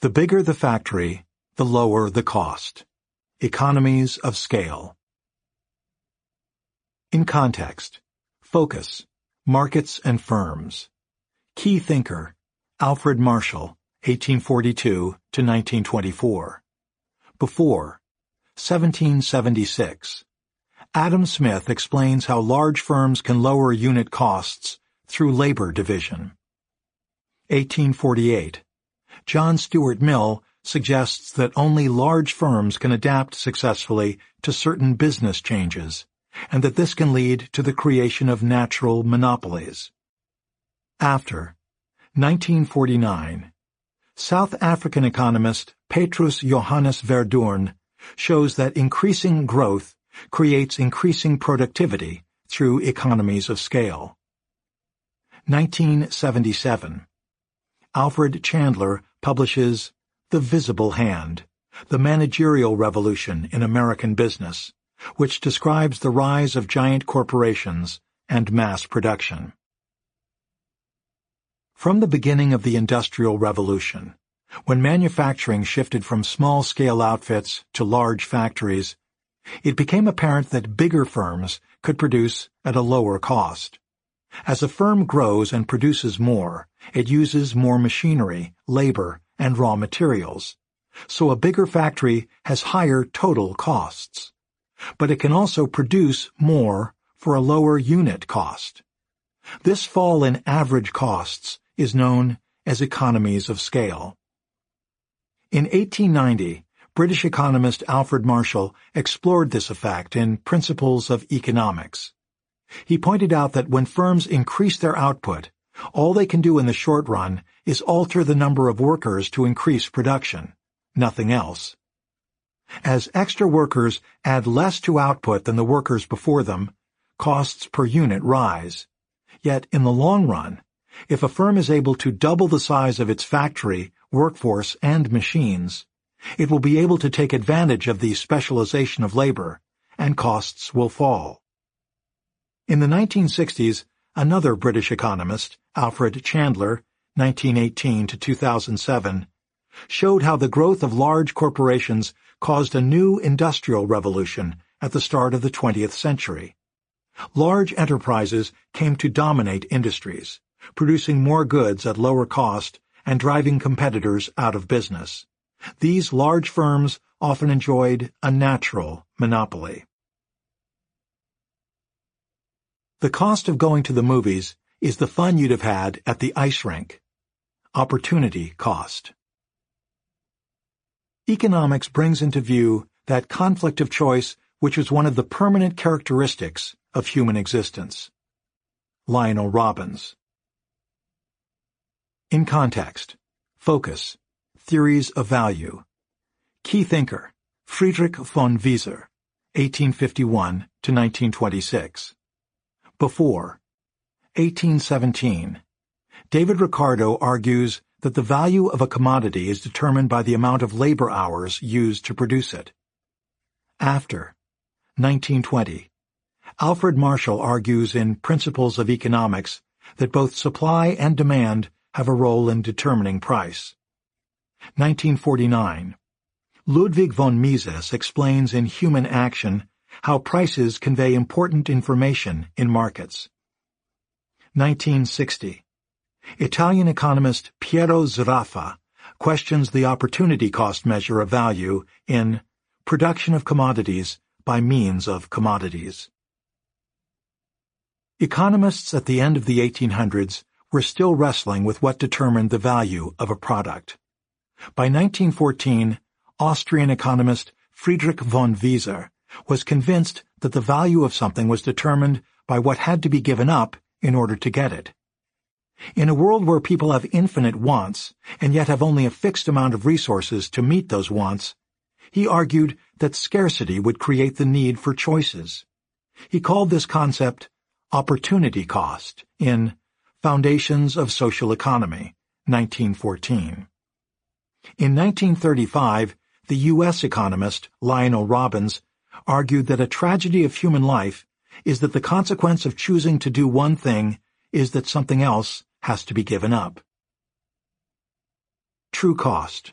The bigger the factory, the lower the cost. Economies of scale. In context, focus, markets and firms. Key thinker, Alfred Marshall, 1842 to 1924. Before, 1776. Adam Smith explains how large firms can lower unit costs through labor division. 1848. John Stuart Mill suggests that only large firms can adapt successfully to certain business changes, and that this can lead to the creation of natural monopolies. After 1949, South African economist Petrus Johannes Verdoorn shows that increasing growth creates increasing productivity through economies of scale. 1977. Alfred Chandler publishes The Visible Hand, The Managerial Revolution in American Business, which describes the rise of giant corporations and mass production. From the beginning of the Industrial Revolution, when manufacturing shifted from small-scale outfits to large factories, it became apparent that bigger firms could produce at a lower cost. As a firm grows and produces more, it uses more machinery, labor, and raw materials. So a bigger factory has higher total costs. But it can also produce more for a lower unit cost. This fall in average costs is known as economies of scale. In 1890, British economist Alfred Marshall explored this effect in Principles of Economics. He pointed out that when firms increase their output, all they can do in the short run is alter the number of workers to increase production, nothing else. As extra workers add less to output than the workers before them, costs per unit rise. Yet in the long run, if a firm is able to double the size of its factory, workforce, and machines, it will be able to take advantage of the specialization of labor, and costs will fall. In the 1960s, another British economist, Alfred Chandler, 1918 to 2007, showed how the growth of large corporations caused a new industrial revolution at the start of the 20th century. Large enterprises came to dominate industries, producing more goods at lower cost and driving competitors out of business. These large firms often enjoyed a natural monopoly. The cost of going to the movies is the fun you'd have had at the ice rink. Opportunity cost. Economics brings into view that conflict of choice which is one of the permanent characteristics of human existence. Lionel Robbins In context, focus, theories of value. Key thinker, Friedrich von Wieser, 1851 to 1926. Before 1817, David Ricardo argues that the value of a commodity is determined by the amount of labor hours used to produce it. After 1920, Alfred Marshall argues in Principles of Economics that both supply and demand have a role in determining price. 1949. Ludwig von Mises explains in Human Action how Prices Convey Important Information in Markets. 1960. Italian economist Piero Sraffa questions the opportunity cost measure of value in Production of Commodities by Means of Commodities. Economists at the end of the 1800s were still wrestling with what determined the value of a product. By 1914, Austrian economist Friedrich von Wieser was convinced that the value of something was determined by what had to be given up in order to get it. In a world where people have infinite wants and yet have only a fixed amount of resources to meet those wants, he argued that scarcity would create the need for choices. He called this concept opportunity cost in Foundations of Social Economy, 1914. In 1935, the U.S. economist Lionel Robbins argued that a tragedy of human life is that the consequence of choosing to do one thing is that something else has to be given up. True cost.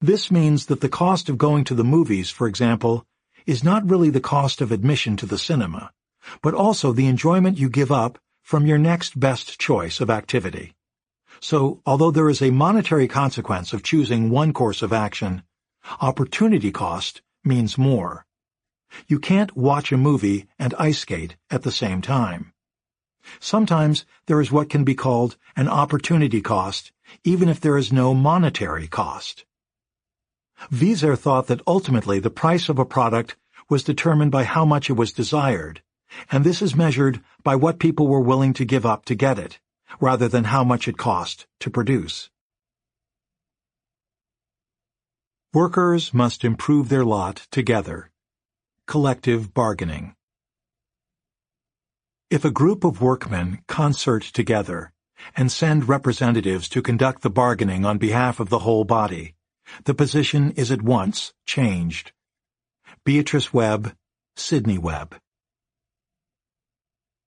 This means that the cost of going to the movies, for example, is not really the cost of admission to the cinema, but also the enjoyment you give up from your next best choice of activity. So, although there is a monetary consequence of choosing one course of action, opportunity cost means more. You can't watch a movie and ice skate at the same time. Sometimes there is what can be called an opportunity cost, even if there is no monetary cost. Wieser thought that ultimately the price of a product was determined by how much it was desired, and this is measured by what people were willing to give up to get it, rather than how much it cost to produce. Workers must improve their lot together. Collective bargaining. If a group of workmen concert together and send representatives to conduct the bargaining on behalf of the whole body, the position is at once changed. Beatrice Webb, Sidney Webb.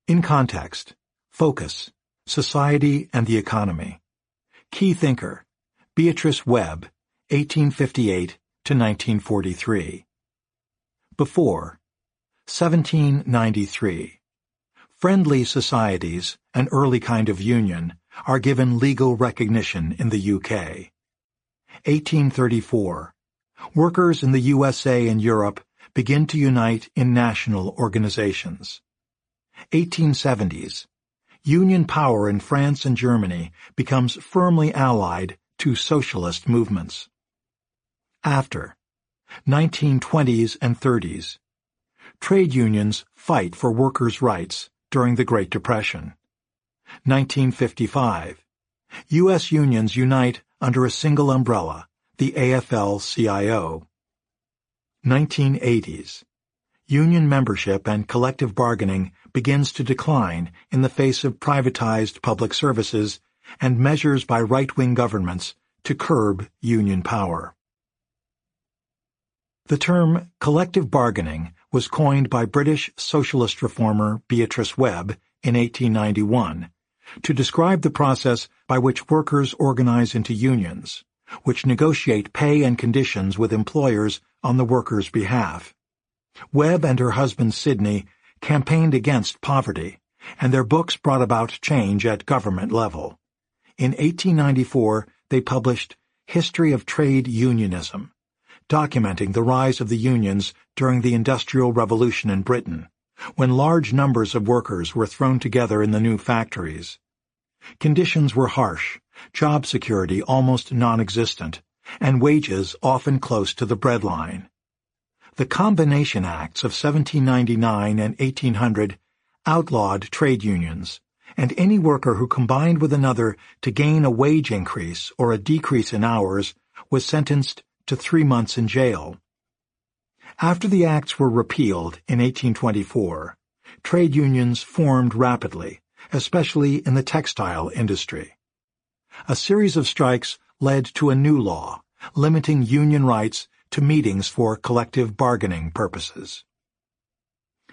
In context, focus, society and the economy. Key thinker, Beatrice Webb, 1858 to 1943. Before 1793. Friendly societies, an early kind of union, are given legal recognition in the UK. 1834. Workers in the USA and Europe begin to unite in national organizations. 1870s. Union power in France and Germany becomes firmly allied to socialist movements after. 1920s and 30s. Trade unions fight for workers' rights during the Great Depression. 1955. U.S. unions unite under a single umbrella, the AFL-CIO. 1980s. Union membership and collective bargaining begins to decline in the face of privatized public services and measures by right-wing governments to curb union power. The term collective bargaining was coined by British socialist reformer Beatrice Webb in 1891 to describe the process by which workers organize into unions, which negotiate pay and conditions with employers on the workers' behalf. Webb and her husband Sidney campaigned against poverty, and their books brought about change at government level. In 1894, they published History of Trade Unionism, documenting the rise of the unions during the Industrial Revolution in Britain, when large numbers of workers were thrown together in the new factories. Conditions were harsh, job security almost non-existent, and wages often close to the breadline. The Combination Acts of 1799 and 1800 outlawed trade unions, and any worker who combined with another to gain a wage increase or a decrease in hours was sentenced to three months in jail. After the acts were repealed in 1824, trade unions formed rapidly, especially in the textile industry. A series of strikes led to a new law, limiting union rights to meetings for collective bargaining purposes.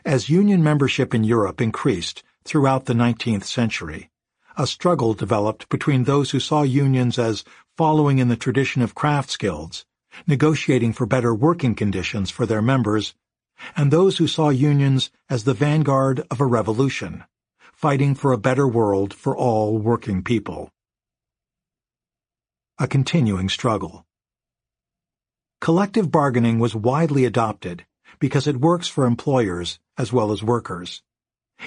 As union membership in Europe increased throughout the 19th century, a struggle developed between those who saw unions as following in the tradition of crafts guilds negotiating for better working conditions for their members, and those who saw unions as the vanguard of a revolution, fighting for a better world for all working people. A continuing struggle. Collective bargaining was widely adopted because it works for employers as well as workers.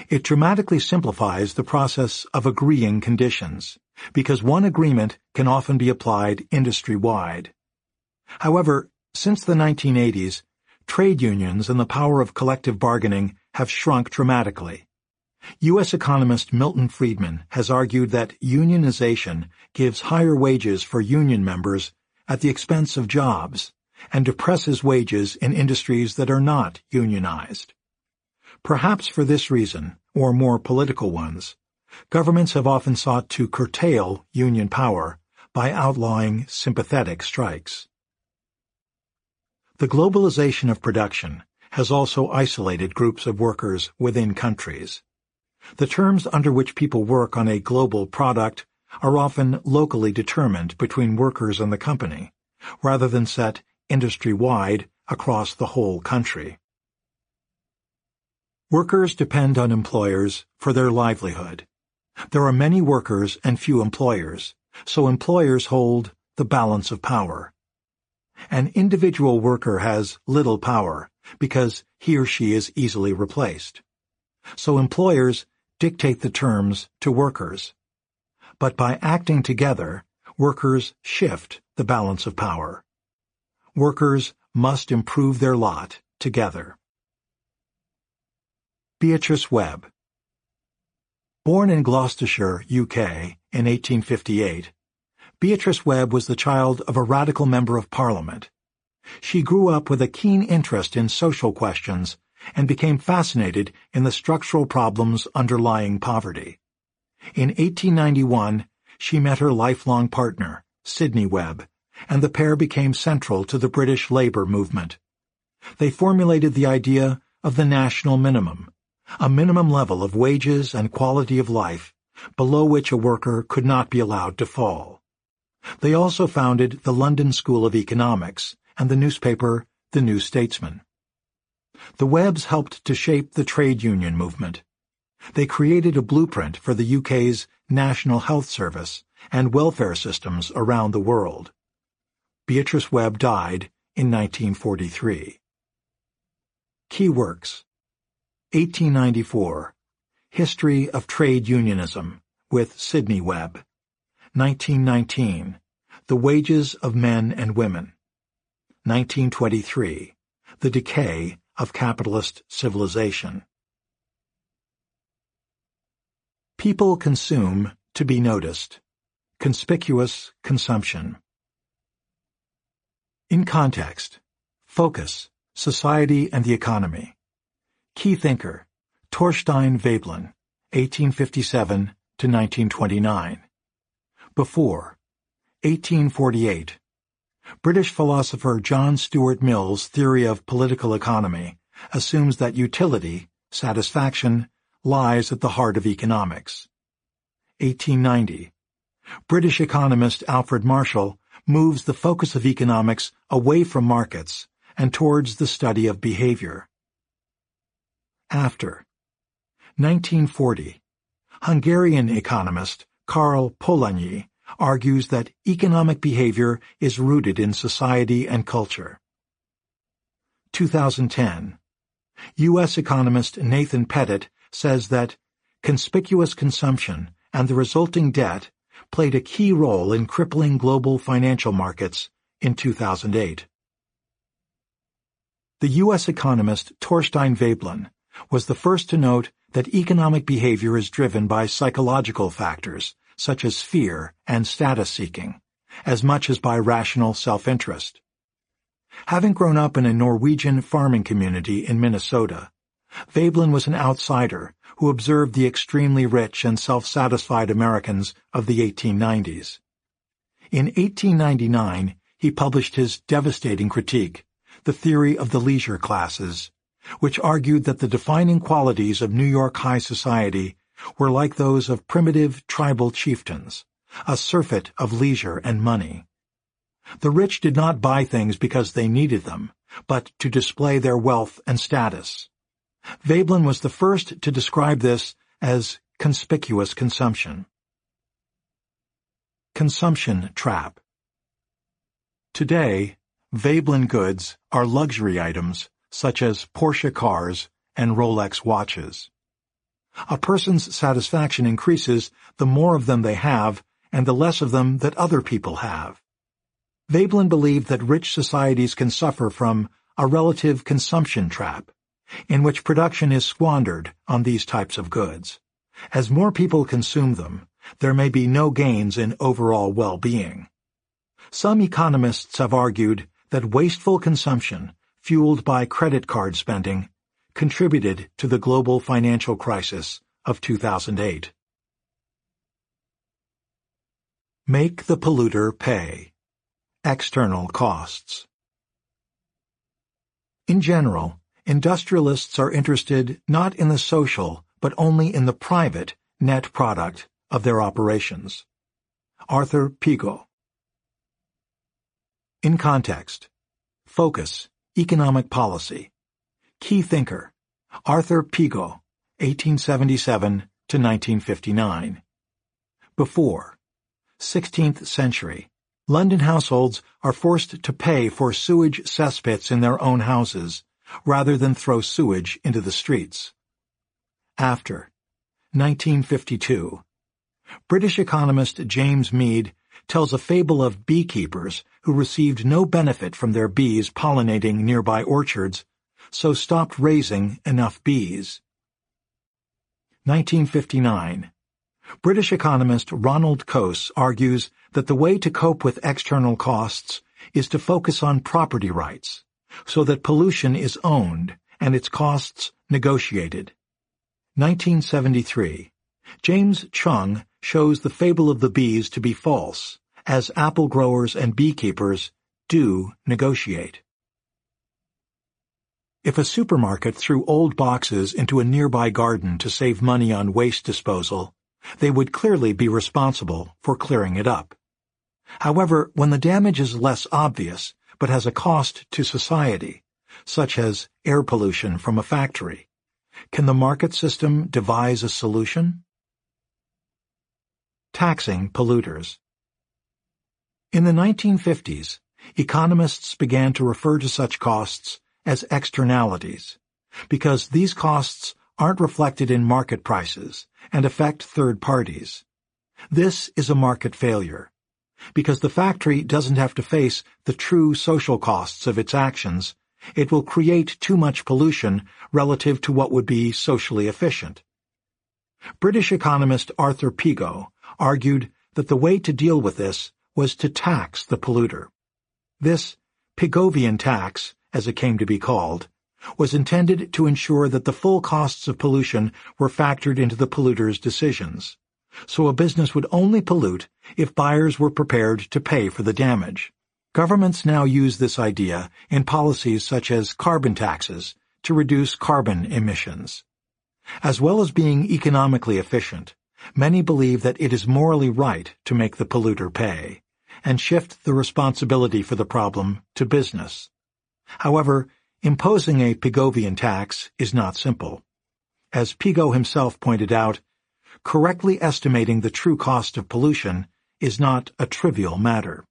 It dramatically simplifies the process of agreeing conditions, because one agreement can often be applied industry-wide. However, since the 1980s, trade unions and the power of collective bargaining have shrunk dramatically. U.S. economist Milton Friedman has argued that unionization gives higher wages for union members at the expense of jobs and depresses wages in industries that are not unionized. Perhaps for this reason, or more political ones, governments have often sought to curtail union power by outlawing sympathetic strikes. The globalization of production has also isolated groups of workers within countries. The terms under which people work on a global product are often locally determined between workers and the company, rather than set industry-wide across the whole country. Workers depend on employers for their livelihood. There are many workers and few employers, so employers hold the balance of power. An individual worker has little power because he or she is easily replaced. So employers dictate the terms to workers. But by acting together, workers shift the balance of power. Workers must improve their lot together. Beatrice Webb Born in Gloucestershire, UK, in 1858, Beatrice Webb was the child of a radical member of Parliament. She grew up with a keen interest in social questions and became fascinated in the structural problems underlying poverty. In 1891, she met her lifelong partner, Sidney Webb, and the pair became central to the British labor movement. They formulated the idea of the national minimum, a minimum level of wages and quality of life below which a worker could not be allowed to fall. They also founded the London School of Economics and the newspaper The New Statesman. The Webbs helped to shape the trade union movement. They created a blueprint for the UK's National Health Service and welfare systems around the world. Beatrice Webb died in 1943. Key Works 1894 History of Trade Unionism with Sidney Webb 1919, The Wages of Men and Women. 1923, The Decay of Capitalist Civilization. People consume to be noticed. Conspicuous consumption. In context, focus, society and the economy. Key thinker, Thorstein Veblen, 1857 to 1929. Before 1848 British philosopher John Stuart Mill's theory of political economy assumes that utility, satisfaction, lies at the heart of economics. 1890 British economist Alfred Marshall moves the focus of economics away from markets and towards the study of behavior. After 1940, Hungarian economist Karl Polanyi, argues that economic behavior is rooted in society and culture. 2010. U.S. economist Nathan Pettit says that conspicuous consumption and the resulting debt played a key role in crippling global financial markets in 2008. The U.S. economist Thorstein Veblen was the first to note that economic behavior is driven by psychological factors, such as fear and status-seeking, as much as by rational self-interest. Having grown up in a Norwegian farming community in Minnesota, Veblen was an outsider who observed the extremely rich and self-satisfied Americans of the 1890s. In 1899, he published his devastating critique, The Theory of the Leisure Classes, which argued that the defining qualities of New York high society were like those of primitive tribal chieftains, a surfeit of leisure and money. The rich did not buy things because they needed them, but to display their wealth and status. Veblen was the first to describe this as conspicuous consumption. Consumption Trap Today, Veblen goods are luxury items such as Porsche cars and Rolex watches. A person's satisfaction increases the more of them they have and the less of them that other people have. Veblen believed that rich societies can suffer from a relative consumption trap, in which production is squandered on these types of goods. As more people consume them, there may be no gains in overall well-being. Some economists have argued that wasteful consumption, fueled by credit card spending, contributed to the global financial crisis of 2008. Make the polluter pay. External costs. In general, industrialists are interested not in the social, but only in the private, net product of their operations. Arthur Pigou In context, focus, economic policy, Key thinker, Arthur Pigou, 1877 to 1959. Before, 16th century, London households are forced to pay for sewage cesspits in their own houses rather than throw sewage into the streets. After, 1952, British economist James Meade tells a fable of beekeepers who received no benefit from their bees pollinating nearby orchards so stopped raising enough bees. 1959. British economist Ronald Coase argues that the way to cope with external costs is to focus on property rights, so that pollution is owned and its costs negotiated. 1973. James Chung shows the fable of the bees to be false, as apple growers and beekeepers do negotiate. If a supermarket threw old boxes into a nearby garden to save money on waste disposal, they would clearly be responsible for clearing it up. However, when the damage is less obvious but has a cost to society, such as air pollution from a factory, can the market system devise a solution? Taxing polluters. In the 1950s, economists began to refer to such costs as externalities, because these costs aren't reflected in market prices and affect third parties. This is a market failure, because the factory doesn't have to face the true social costs of its actions. It will create too much pollution relative to what would be socially efficient. British economist Arthur Pigou argued that the way to deal with this was to tax the polluter. This Pigovian tax as it came to be called, was intended to ensure that the full costs of pollution were factored into the polluter's decisions, so a business would only pollute if buyers were prepared to pay for the damage. Governments now use this idea in policies such as carbon taxes to reduce carbon emissions. As well as being economically efficient, many believe that it is morally right to make the polluter pay and shift the responsibility for the problem to business. However, imposing a Pigovian tax is not simple. As Pigou himself pointed out, correctly estimating the true cost of pollution is not a trivial matter.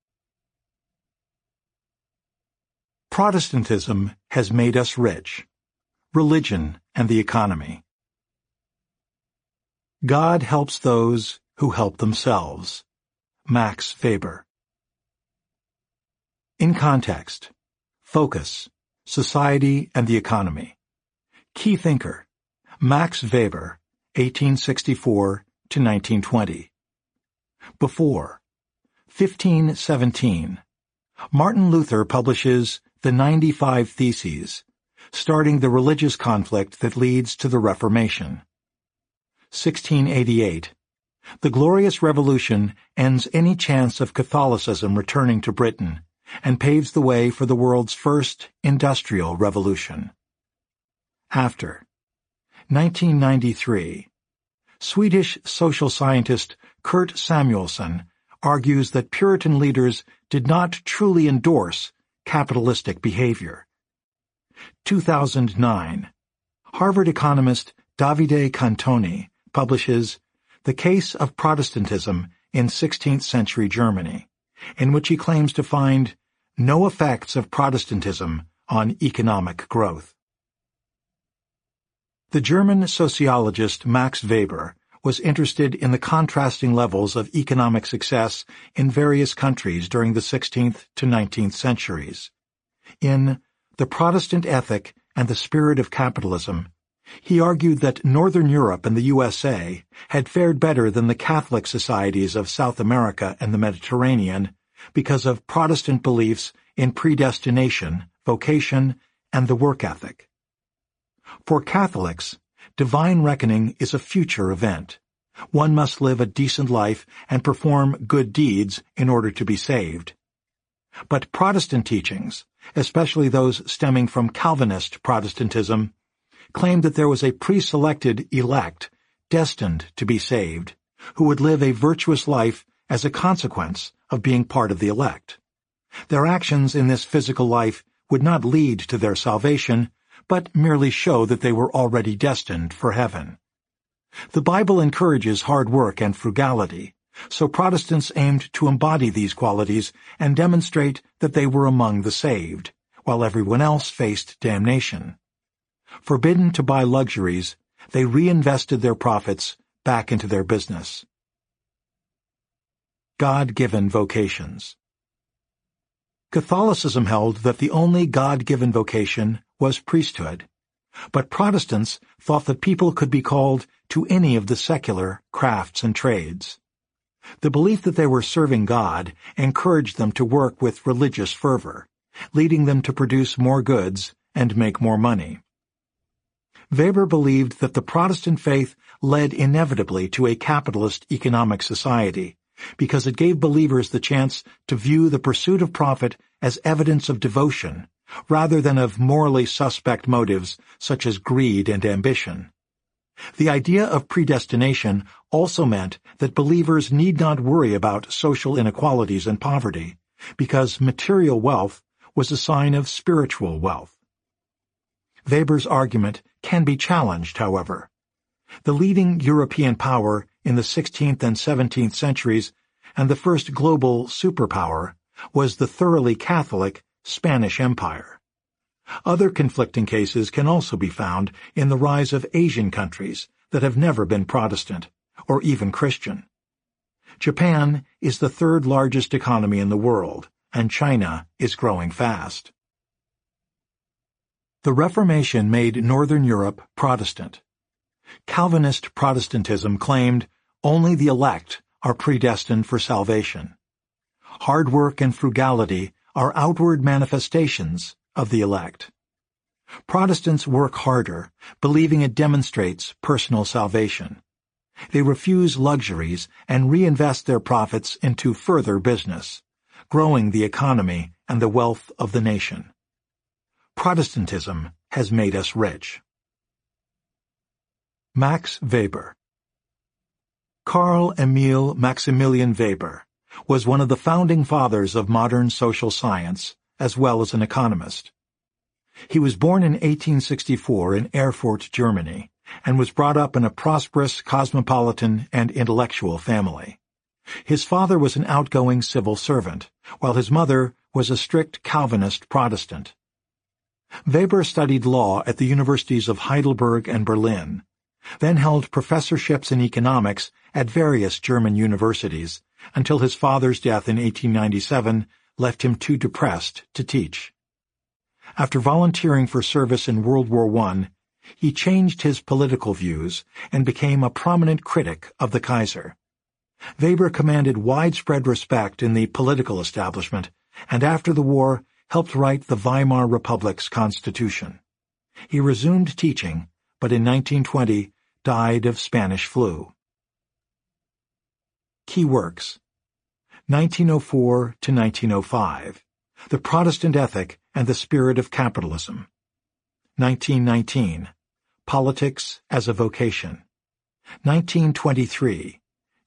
Protestantism has made us rich. Religion and the economy. God helps those who help themselves. Max Weber. In context, Focus, Society and the Economy. Key thinker, Max Weber, 1864 to 1920. Before, 1517. Martin Luther publishes the 95 Theses, starting the religious conflict that leads to the Reformation. 1688. The Glorious Revolution ends any chance of Catholicism returning to Britain, and paves the way for the world's first industrial revolution. After 1993, Swedish social scientist Kurt Samuelsson argues that Puritan leaders did not truly endorse capitalistic behavior. 2009, Harvard economist Davide Cantoni publishes The Case of Protestantism in 16th Century Germany, in which he claims to find no Effects of Protestantism on Economic Growth The German sociologist Max Weber was interested in the contrasting levels of economic success in various countries during the 16th to 19th centuries. In The Protestant Ethic and the Spirit of Capitalism, he argued that Northern Europe and the USA had fared better than the Catholic societies of South America and the Mediterranean because of Protestant beliefs in predestination, vocation, and the work ethic. For Catholics, divine reckoning is a future event. One must live a decent life and perform good deeds in order to be saved. But Protestant teachings, especially those stemming from Calvinist Protestantism, claimed that there was a pre-selected elect destined to be saved, who would live a virtuous life as a consequence of being part of the elect. Their actions in this physical life would not lead to their salvation, but merely show that they were already destined for heaven. The Bible encourages hard work and frugality, so Protestants aimed to embody these qualities and demonstrate that they were among the saved, while everyone else faced damnation. Forbidden to buy luxuries, they reinvested their profits back into their business. God-given vocations. Catholicism held that the only God-given vocation was priesthood, but Protestants thought that people could be called to any of the secular crafts and trades. The belief that they were serving God encouraged them to work with religious fervor, leading them to produce more goods and make more money. Weber believed that the Protestant faith led inevitably to a capitalist economic society, because it gave believers the chance to view the pursuit of profit as evidence of devotion, rather than of morally suspect motives such as greed and ambition. The idea of predestination also meant that believers need not worry about social inequalities and poverty, because material wealth was a sign of spiritual wealth. Weber's argument can be challenged, however. The leading European power in the 16th and 17th centuries and the first global superpower was the thoroughly Catholic Spanish Empire. Other conflicting cases can also be found in the rise of Asian countries that have never been Protestant, or even Christian. Japan is the third largest economy in the world, and China is growing fast. The Reformation made Northern Europe Protestant. Calvinist Protestantism claimed only the elect are predestined for salvation. Hard work and frugality are outward manifestations of the elect. Protestants work harder, believing it demonstrates personal salvation. They refuse luxuries and reinvest their profits into further business, growing the economy and the wealth of the nation. Protestantism has made us rich. Max Weber Carl Emil Maximilian Weber was one of the founding fathers of modern social science, as well as an economist. He was born in 1864 in Erfurt, Germany, and was brought up in a prosperous, cosmopolitan, and intellectual family. His father was an outgoing civil servant, while his mother was a strict Calvinist Protestant. Weber studied law at the universities of Heidelberg and Berlin, then held professorships in economics at various German universities until his father's death in 1897 left him too depressed to teach. After volunteering for service in World War I, he changed his political views and became a prominent critic of the Kaiser. Weber commanded widespread respect in the political establishment and after the war helped write the Weimar Republic's constitution. He resumed teaching, but in 1920 died of Spanish flu. Key works. 1904 to 1905 The Protestant Ethic and the Spirit of Capitalism. 1919 Politics as a Vocation. 1923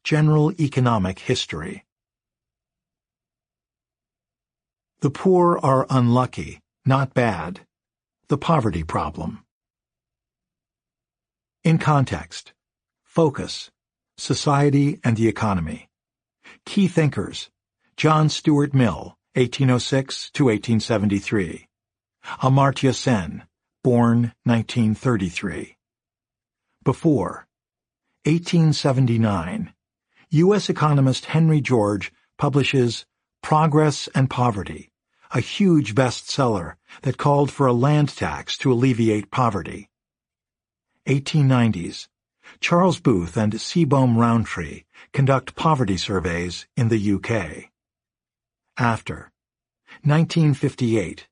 General Economic History. The poor are unlucky, not bad. The poverty problem. In context, focus, society and the economy. Key thinkers, John Stuart Mill, 1806 to 1873. Amartya Sen, born 1933. Before, 1879, U.S. economist Henry George publishes Progress and Poverty, a huge bestseller that called for a land tax to alleviate poverty. 1890s, Charles Booth and Seebohm Rowntree conduct poverty surveys in the UK. After 1958,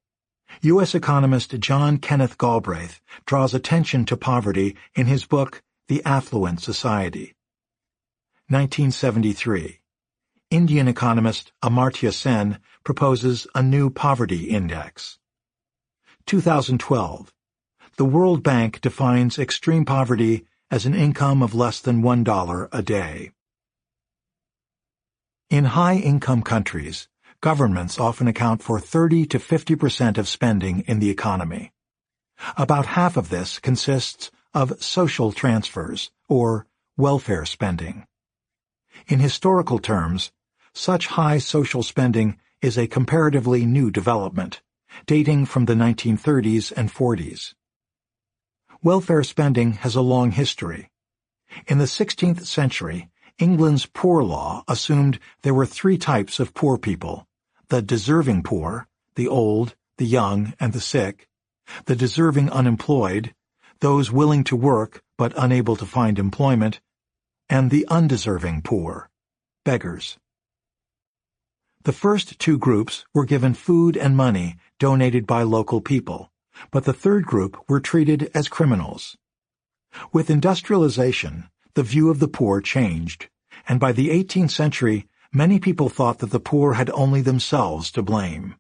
U.S. economist John Kenneth Galbraith draws attention to poverty in his book The Affluent Society. 1973, Indian economist Amartya Sen proposes a new poverty index. 2012, the World Bank defines extreme poverty as an income of less than $1 a day. In high-income countries, governments often account for 30 to 50 percent of spending in the economy. About half of this consists of social transfers, or welfare spending. In historical terms, such high social spending is a comparatively new development, dating from the 1930s and 40s. Welfare spending has a long history. In the 16th century, England's poor law assumed there were three types of poor people, the deserving poor, the old, the young, and the sick, the deserving unemployed, those willing to work but unable to find employment, and the undeserving poor, beggars. The first two groups were given food and money donated by local people but the third group were treated as criminals. With industrialization, the view of the poor changed, and by the 18th century, many people thought that the poor had only themselves to blame.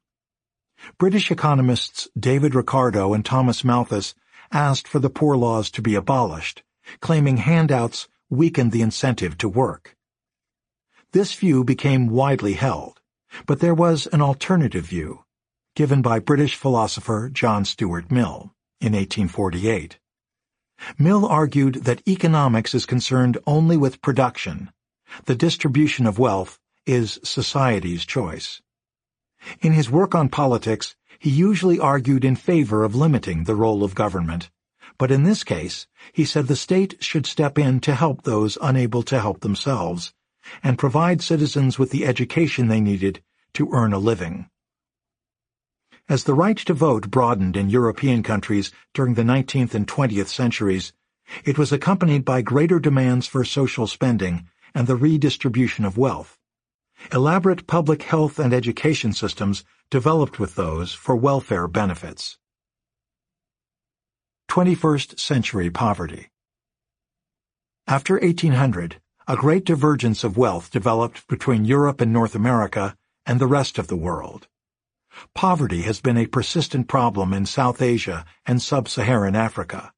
British economists David Ricardo and Thomas Malthus asked for the poor laws to be abolished, claiming handouts weakened the incentive to work. This view became widely held, but there was an alternative view, given by British philosopher John Stuart Mill in 1848. Mill argued that economics is concerned only with production. The distribution of wealth is society's choice. In his work on politics, he usually argued in favor of limiting the role of government, but in this case, he said the state should step in to help those unable to help themselves and provide citizens with the education they needed to earn a living. As the right to vote broadened in European countries during the 19th and 20th centuries, it was accompanied by greater demands for social spending and the redistribution of wealth. Elaborate public health and education systems developed with those for welfare benefits. 21st Century Poverty After 1800, a great divergence of wealth developed between Europe and North America and the rest of the world poverty has been a persistent problem in South Asia and sub-Saharan Africa.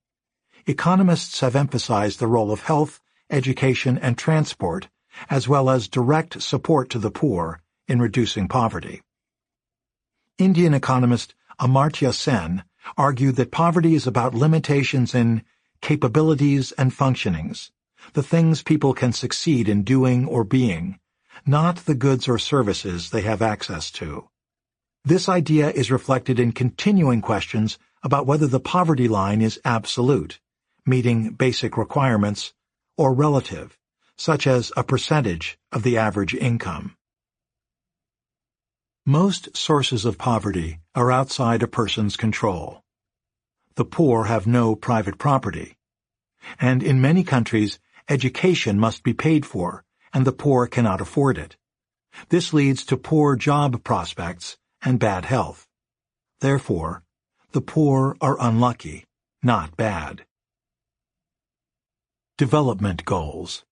Economists have emphasized the role of health, education, and transport, as well as direct support to the poor in reducing poverty. Indian economist Amartya Sen argued that poverty is about limitations in capabilities and functionings, the things people can succeed in doing or being, not the goods or services they have access to. This idea is reflected in continuing questions about whether the poverty line is absolute, meeting basic requirements, or relative, such as a percentage of the average income. Most sources of poverty are outside a person's control. The poor have no private property. And in many countries, education must be paid for, and the poor cannot afford it. This leads to poor job prospects and bad health. Therefore, the poor are unlucky, not bad. Development Goals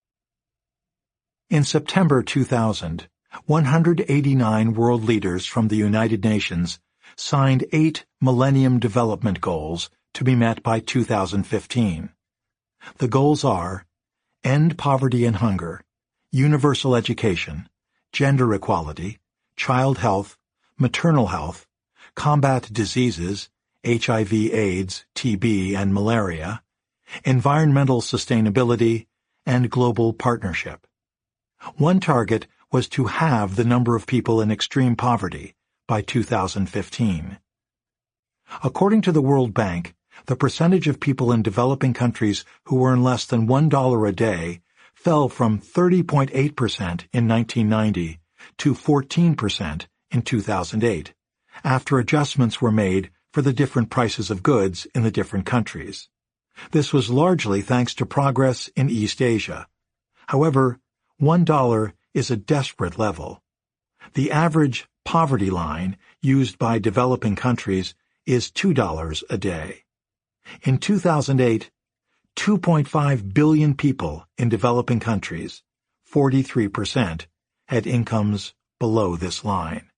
In September 2000, 189 world leaders from the United Nations signed eight Millennium Development Goals to be met by 2015. The goals are end poverty and hunger, universal education, gender equality, child health, maternal health, combat diseases, HIV, AIDS, TB, and malaria, environmental sustainability, and global partnership. One target was to halve the number of people in extreme poverty by 2015. According to the World Bank, the percentage of people in developing countries who earn less than $1 a day fell from 30.8% in 1990 to 14% in 2008, after adjustments were made for the different prices of goods in the different countries. This was largely thanks to progress in East Asia. However, $1 is a desperate level. The average poverty line used by developing countries is $2 a day. In 2008, 2.5 billion people in developing countries, 43%, had incomes below this line.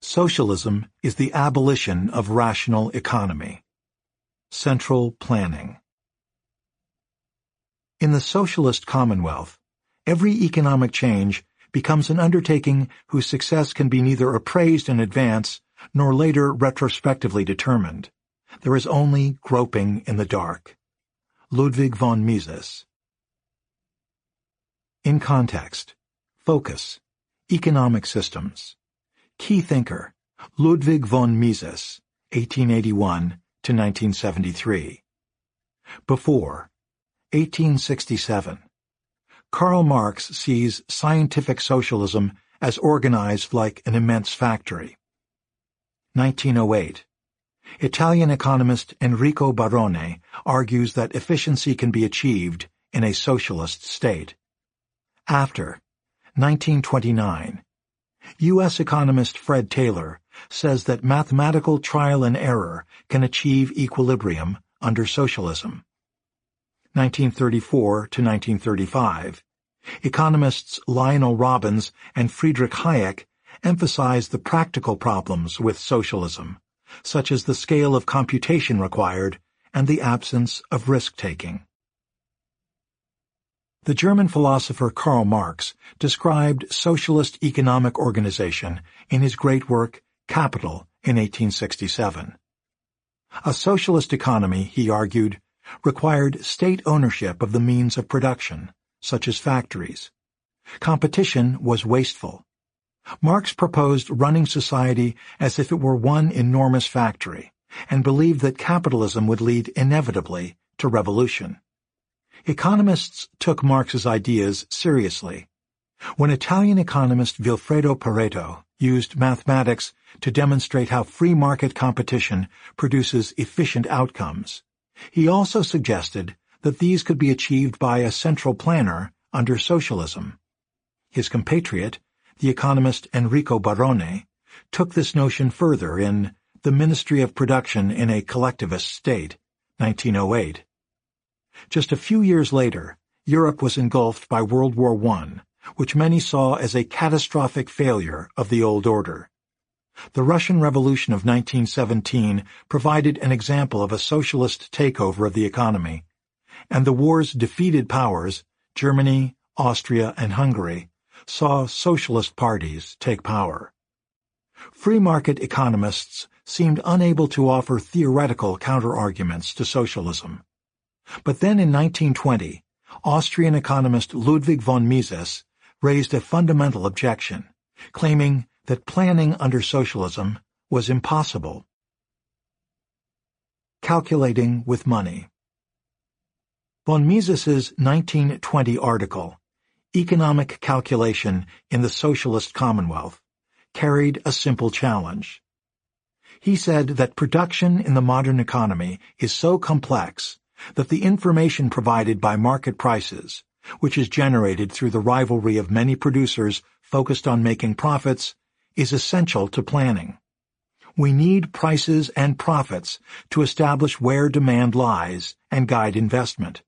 Socialism is the abolition of rational economy. Central Planning In the socialist commonwealth, every economic change becomes an undertaking whose success can be neither appraised in advance nor later retrospectively determined. There is only groping in the dark. Ludwig von Mises In context, focus, economic systems. Key thinker, Ludwig von Mises, 1881 to 1973. Before, 1867. Karl Marx sees scientific socialism as organized like an immense factory. 1908. Italian economist Enrico Barone argues that efficiency can be achieved in a socialist state. After, 1929, U.S. economist Fred Taylor says that mathematical trial and error can achieve equilibrium under socialism. 1934 to 1935, economists Lionel Robbins and Friedrich Hayek emphasize the practical problems with socialism, such as the scale of computation required and the absence of risk-taking. The German philosopher Karl Marx described socialist economic organization in his great work Capital in 1867. A socialist economy, he argued, required state ownership of the means of production, such as factories. Competition was wasteful. Marx proposed running society as if it were one enormous factory, and believed that capitalism would lead inevitably to revolution economists took Marx's ideas seriously. When Italian economist Vilfredo Pareto used mathematics to demonstrate how free market competition produces efficient outcomes, he also suggested that these could be achieved by a central planner under socialism. His compatriot, the economist Enrico Barone, took this notion further in The Ministry of Production in a Collectivist State, 1908, just a few years later, Europe was engulfed by World War I, which many saw as a catastrophic failure of the old order. The Russian Revolution of 1917 provided an example of a socialist takeover of the economy, and the war's defeated powers, Germany, Austria, and Hungary, saw socialist parties take power. Free market economists seemed unable to offer theoretical counterarguments to socialism. But then in 1920, Austrian economist Ludwig von Mises raised a fundamental objection, claiming that planning under socialism was impossible. Calculating with Money Von Mises's 1920 article, Economic Calculation in the Socialist Commonwealth, carried a simple challenge. He said that production in the modern economy is so complex that the information provided by market prices, which is generated through the rivalry of many producers focused on making profits, is essential to planning. We need prices and profits to establish where demand lies and guide investment.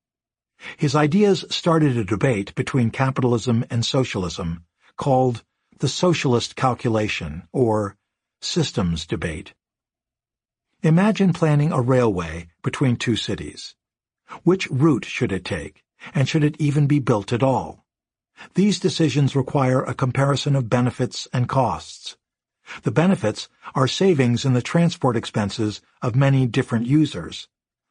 His ideas started a debate between capitalism and socialism called the socialist calculation or systems debate. Imagine planning a railway between two cities. Which route should it take, and should it even be built at all? These decisions require a comparison of benefits and costs. The benefits are savings in the transport expenses of many different users.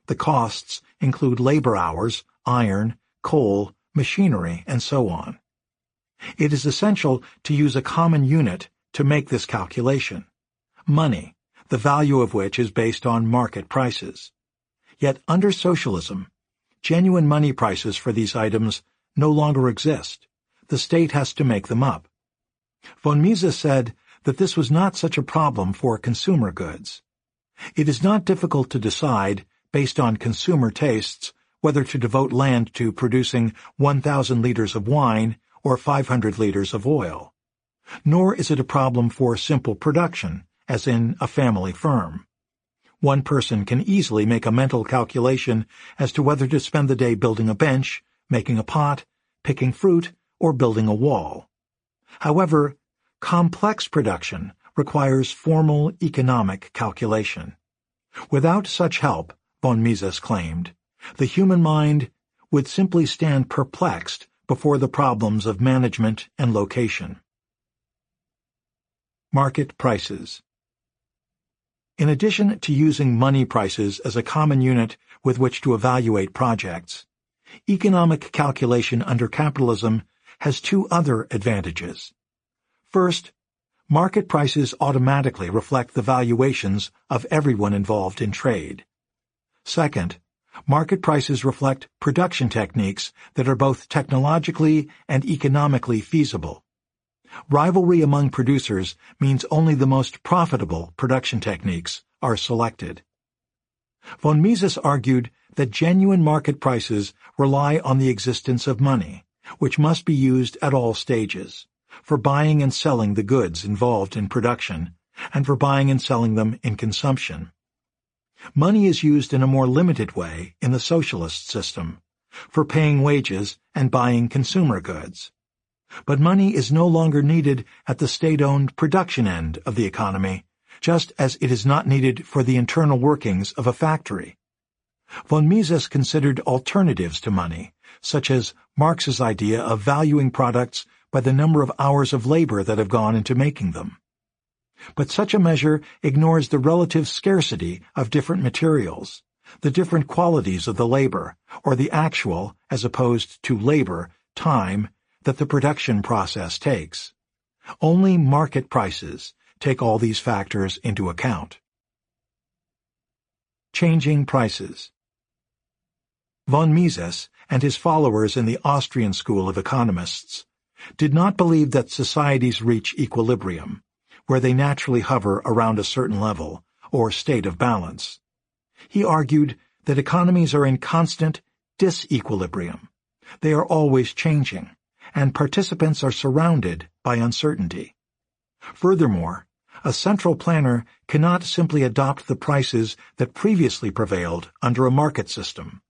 The costs include labor hours, iron, coal, machinery, and so on. It is essential to use a common unit to make this calculation. Money, the value of which is based on market prices. Yet under socialism, genuine money prices for these items no longer exist. The state has to make them up. Von Mises said that this was not such a problem for consumer goods. It is not difficult to decide, based on consumer tastes, whether to devote land to producing 1,000 liters of wine or 500 liters of oil. Nor is it a problem for simple production, as in a family firm. One person can easily make a mental calculation as to whether to spend the day building a bench, making a pot, picking fruit, or building a wall. However, complex production requires formal economic calculation. Without such help, von Mises claimed, the human mind would simply stand perplexed before the problems of management and location. Market Prices in addition to using money prices as a common unit with which to evaluate projects, economic calculation under capitalism has two other advantages. First, market prices automatically reflect the valuations of everyone involved in trade. Second, market prices reflect production techniques that are both technologically and economically feasible. Rivalry among producers means only the most profitable production techniques are selected. Von Mises argued that genuine market prices rely on the existence of money, which must be used at all stages, for buying and selling the goods involved in production, and for buying and selling them in consumption. Money is used in a more limited way in the socialist system, for paying wages and buying consumer goods. But money is no longer needed at the state-owned production end of the economy, just as it is not needed for the internal workings of a factory. Von Mises considered alternatives to money, such as Marx's idea of valuing products by the number of hours of labor that have gone into making them. But such a measure ignores the relative scarcity of different materials, the different qualities of the labor, or the actual, as opposed to labor, time that the production process takes. Only market prices take all these factors into account. Changing Prices Von Mises and his followers in the Austrian school of economists did not believe that societies reach equilibrium, where they naturally hover around a certain level, or state of balance. He argued that economies are in constant disequilibrium. They are always changing and participants are surrounded by uncertainty. Furthermore, a central planner cannot simply adopt the prices that previously prevailed under a market system.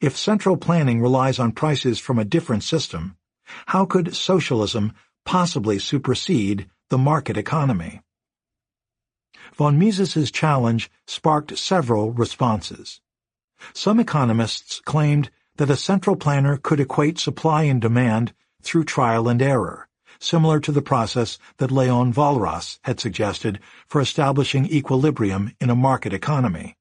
If central planning relies on prices from a different system, how could socialism possibly supersede the market economy? Von Mises's challenge sparked several responses. Some economists claimed that a central planner could equate supply and demand through trial and error, similar to the process that Leon Walras had suggested for establishing equilibrium in a market economy.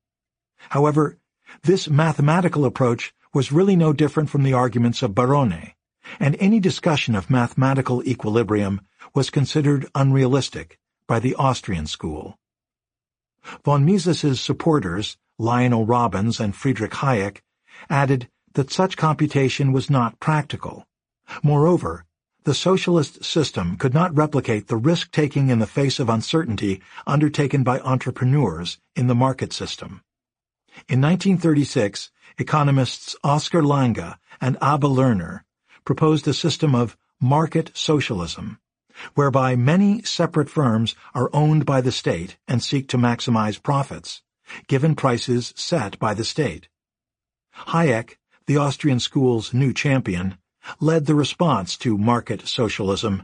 However, this mathematical approach was really no different from the arguments of Barone, and any discussion of mathematical equilibrium was considered unrealistic by the Austrian school. Von Mises's supporters, Lionel Robbins and Friedrich Hayek, added that such computation was not practical. Moreover, the socialist system could not replicate the risk-taking in the face of uncertainty undertaken by entrepreneurs in the market system. In 1936, economists Oscar Lange and Abba Lerner proposed a system of market socialism, whereby many separate firms are owned by the state and seek to maximize profits, given prices set by the state. Hayek the Austrian school's new champion, led the response to market socialism,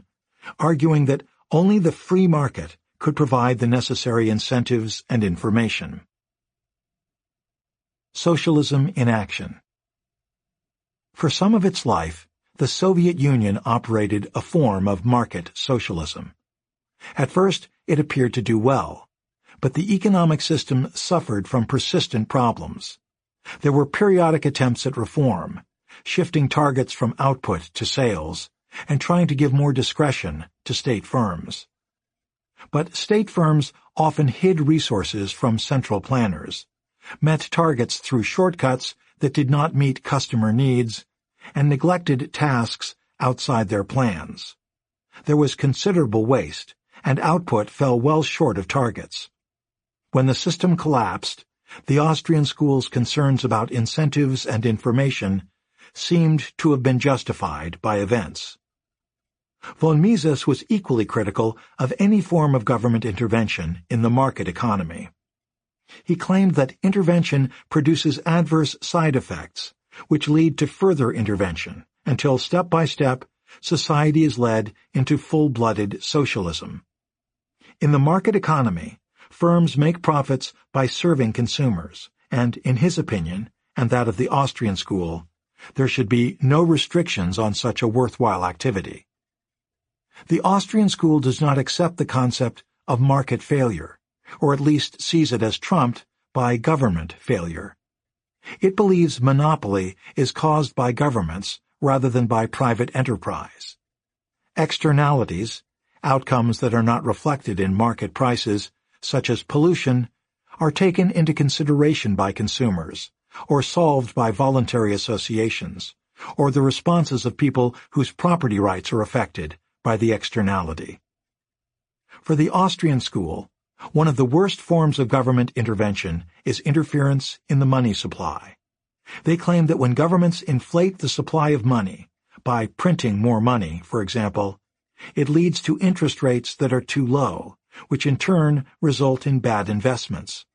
arguing that only the free market could provide the necessary incentives and information. Socialism in Action For some of its life, the Soviet Union operated a form of market socialism. At first, it appeared to do well, but the economic system suffered from persistent problems. There were periodic attempts at reform, shifting targets from output to sales, and trying to give more discretion to state firms. But state firms often hid resources from central planners, met targets through shortcuts that did not meet customer needs, and neglected tasks outside their plans. There was considerable waste, and output fell well short of targets. When the system collapsed, the Austrian school's concerns about incentives and information seemed to have been justified by events. Von Mises was equally critical of any form of government intervention in the market economy. He claimed that intervention produces adverse side effects, which lead to further intervention, until step by step society is led into full-blooded socialism. In the market economy, firms make profits by serving consumers, and in his opinion, and that of the Austrian school, there should be no restrictions on such a worthwhile activity. The Austrian school does not accept the concept of market failure, or at least sees it as trumped by government failure. It believes monopoly is caused by governments rather than by private enterprise. Externalities, outcomes that are not reflected in market prices, such as pollution, are taken into consideration by consumers, or solved by voluntary associations, or the responses of people whose property rights are affected by the externality. For the Austrian school, one of the worst forms of government intervention is interference in the money supply. They claim that when governments inflate the supply of money, by printing more money, for example, it leads to interest rates that are too low, which in turn result in bad investments.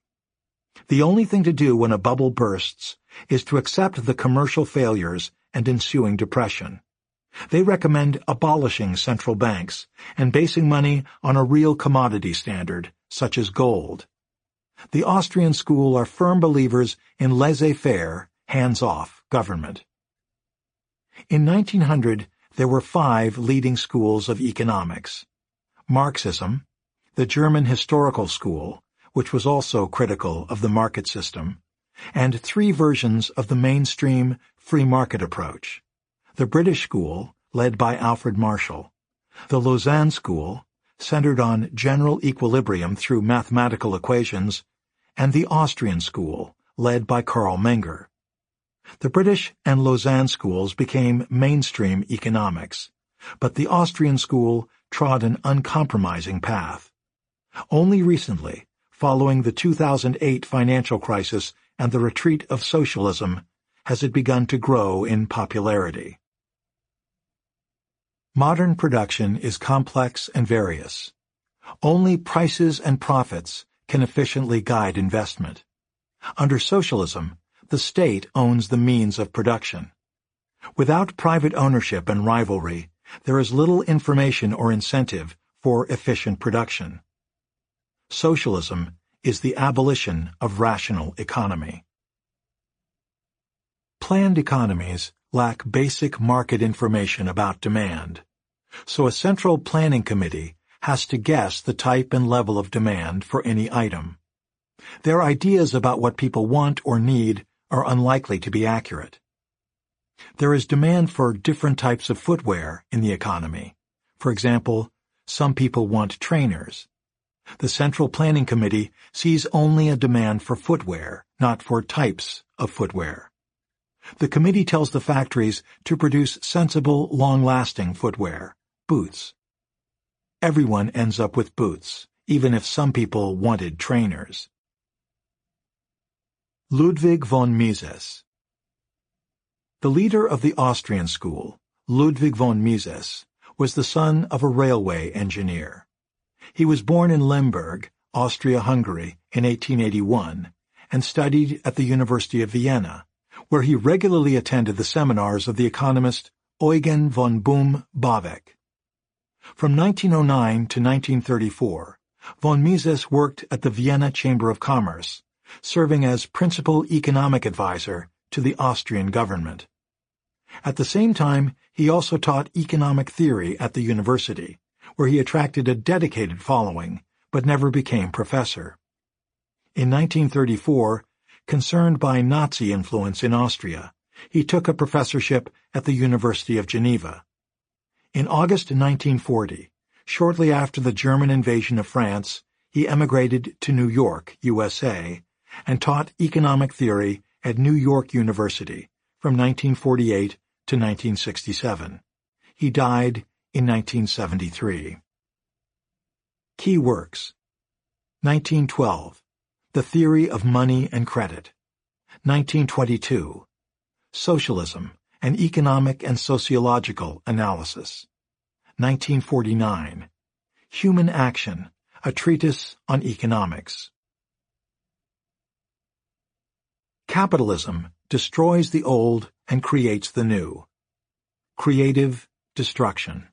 The only thing to do when a bubble bursts is to accept the commercial failures and ensuing depression. They recommend abolishing central banks and basing money on a real commodity standard, such as gold. The Austrian school are firm believers in laissez-faire, hands-off government. In 1900, there were five leading schools of economics. Marxism, the German Historical School, which was also critical of the market system, and three versions of the mainstream free market approach. The British School, led by Alfred Marshall. The Lausanne School, centered on general equilibrium through mathematical equations, and the Austrian School, led by Carl Menger. The British and Lausanne schools became mainstream economics, but the Austrian school trod an uncompromising path. Only recently, following the 2008 financial crisis and the retreat of socialism, has it begun to grow in popularity. Modern production is complex and various. Only prices and profits can efficiently guide investment. Under socialism, the state owns the means of production. Without private ownership and rivalry, there is little information or incentive for efficient production. Socialism is the abolition of rational economy. Planned economies lack basic market information about demand, so a central planning committee has to guess the type and level of demand for any item. Their ideas about what people want or need are unlikely to be accurate. There is demand for different types of footwear in the economy. For example, some people want trainers, the Central Planning Committee sees only a demand for footwear, not for types of footwear. The committee tells the factories to produce sensible, long-lasting footwear, boots. Everyone ends up with boots, even if some people wanted trainers. Ludwig von Mises The leader of the Austrian school, Ludwig von Mises, was the son of a railway engineer. He was born in Lemberg, Austria-Hungary, in 1881 and studied at the University of Vienna, where he regularly attended the seminars of the economist Eugen von Bohm-Bawerk. From 1909 to 1934, von Mises worked at the Vienna Chamber of Commerce, serving as principal economic advisor to the Austrian government. At the same time, he also taught economic theory at the university, where he attracted a dedicated following, but never became professor. In 1934, concerned by Nazi influence in Austria, he took a professorship at the University of Geneva. In August 1940, shortly after the German invasion of France, he emigrated to New York, USA, and taught economic theory at New York University from 1948 to 1967. He died in 1973. Key works. 1912 The Theory of Money and Credit. 1922 Socialism An Economic and Sociological Analysis. 1949 Human Action A Treatise on Economics. Capitalism destroys the old and creates the new. Creative destruction.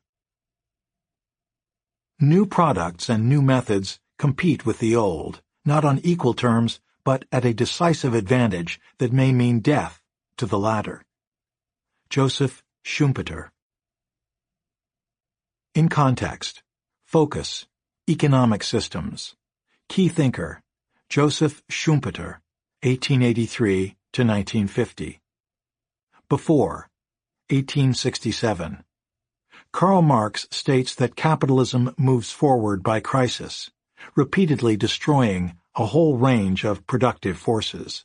New products and new methods compete with the old, not on equal terms, but at a decisive advantage that may mean death to the latter. Joseph Schumpeter. In Context Focus Economic Systems. Key Thinker Joseph Schumpeter 1883 to 1950 Before 1867 Karl Marx states that capitalism moves forward by crisis, repeatedly destroying a whole range of productive forces.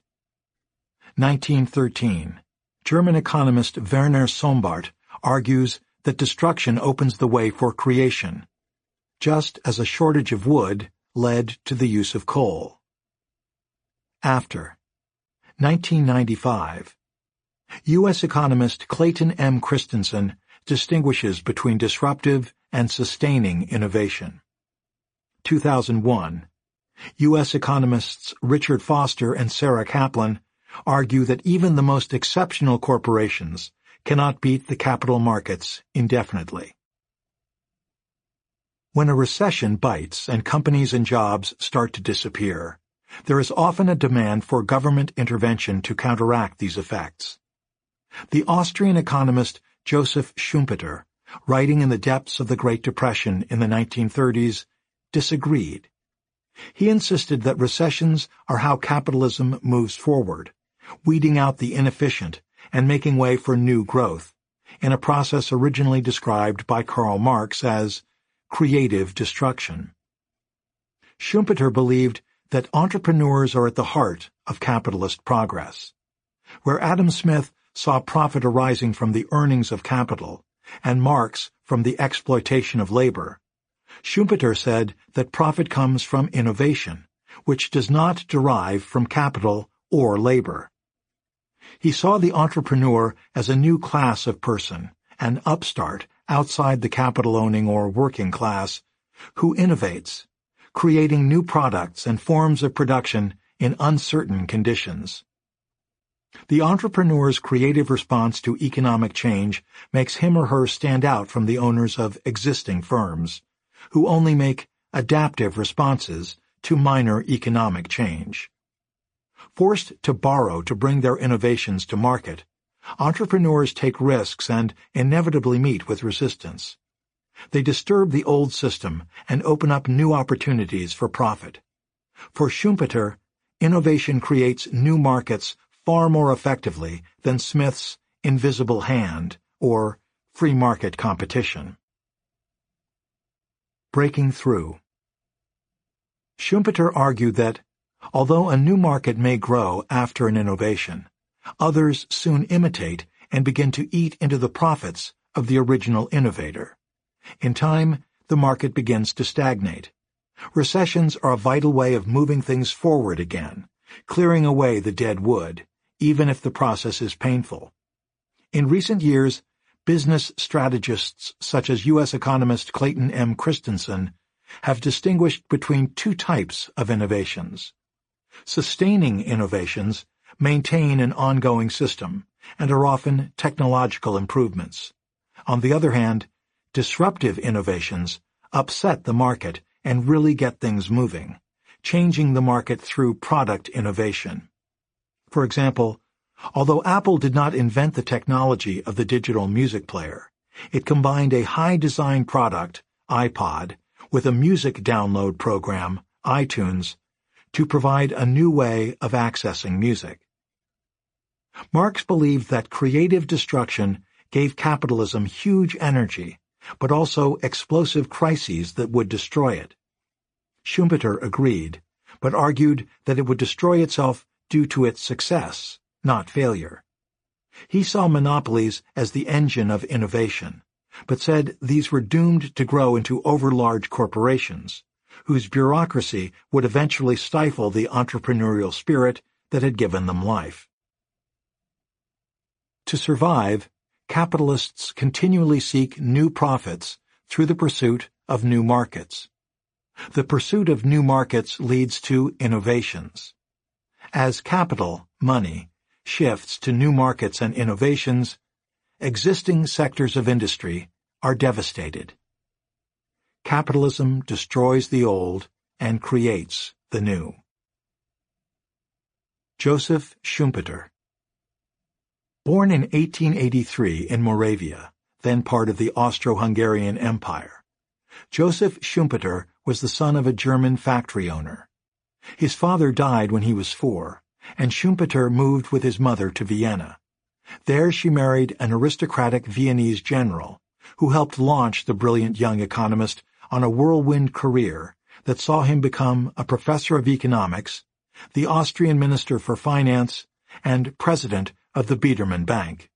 1913. German economist Werner Sombart argues that destruction opens the way for creation, just as a shortage of wood led to the use of coal. After 1995, U.S. economist Clayton M. Christensen distinguishes between disruptive and sustaining innovation. 2001. U.S. economists Richard Foster and Sarah Kaplan argue that even the most exceptional corporations cannot beat the capital markets indefinitely. When a recession bites and companies and jobs start to disappear, there is often a demand for government intervention to counteract these effects. The Austrian economist Joseph Schumpeter, writing in the depths of the Great Depression in the 1930s, disagreed. He insisted that recessions are how capitalism moves forward, weeding out the inefficient and making way for new growth, in a process originally described by Karl Marx as creative destruction. Schumpeter believed that entrepreneurs are at the heart of capitalist progress. Where Adam Smith saw profit arising from the earnings of capital, and Marx from the exploitation of labor, Schumpeter said that profit comes from innovation, which does not derive from capital or labor. He saw the entrepreneur as a new class of person, an upstart outside the capital-owning or working class, who innovates, creating new products and forms of production in uncertain conditions. The entrepreneur's creative response to economic change makes him or her stand out from the owners of existing firms, who only make adaptive responses to minor economic change. Forced to borrow to bring their innovations to market, entrepreneurs take risks and inevitably meet with resistance. They disturb the old system and open up new opportunities for profit. For Schumpeter, innovation creates new markets far more effectively than Smith's invisible hand or free market competition. Breaking through. Schumpeter argued that, although a new market may grow after an innovation, others soon imitate and begin to eat into the profits of the original innovator. In time, the market begins to stagnate. Recessions are a vital way of moving things forward again, clearing away the dead wood, even if the process is painful. In recent years, business strategists such as U.S. economist Clayton M. Christensen have distinguished between two types of innovations. Sustaining innovations maintain an ongoing system and are often technological improvements. On the other hand, disruptive innovations upset the market and really get things moving, changing the market through product innovation. For example, although Apple did not invent the technology of the digital music player, it combined a high-design product, iPod, with a music download program, iTunes, to provide a new way of accessing music. Marx believed that creative destruction gave capitalism huge energy, but also explosive crises that would destroy it. Schumpeter agreed, but argued that it would destroy itself due to its success, not failure. He saw monopolies as the engine of innovation, but said these were doomed to grow into overlarge corporations, whose bureaucracy would eventually stifle the entrepreneurial spirit that had given them life. To survive, capitalists continually seek new profits through the pursuit of new markets. The pursuit of new markets leads to innovations. As capital, money, shifts to new markets and innovations, existing sectors of industry are devastated. Capitalism destroys the old and creates the new. Joseph Schumpeter Born in 1883 in Moravia, then part of the Austro-Hungarian Empire, Joseph Schumpeter was the son of a German factory owner. His father died when he was four, and Schumpeter moved with his mother to Vienna. There she married an aristocratic Viennese general, who helped launch the brilliant young economist on a whirlwind career that saw him become a professor of economics, the Austrian Minister for Finance, and president of the Biedermann Bank.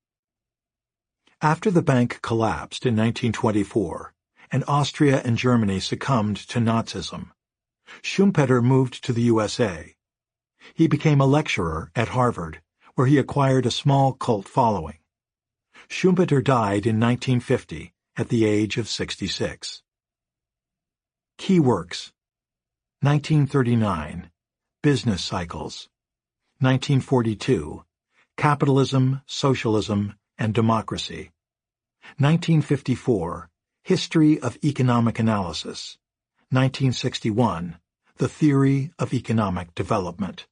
After the bank collapsed in 1924 and Austria and Germany succumbed to Nazism, Schumpeter moved to the USA. He became a lecturer at Harvard, where he acquired a small cult following. Schumpeter died in 1950 at the age of 66. Key works 1939 Business Cycles 1942 Capitalism, Socialism, and Democracy 1954 History of Economic Analysis 1961, The Theory of Economic Development.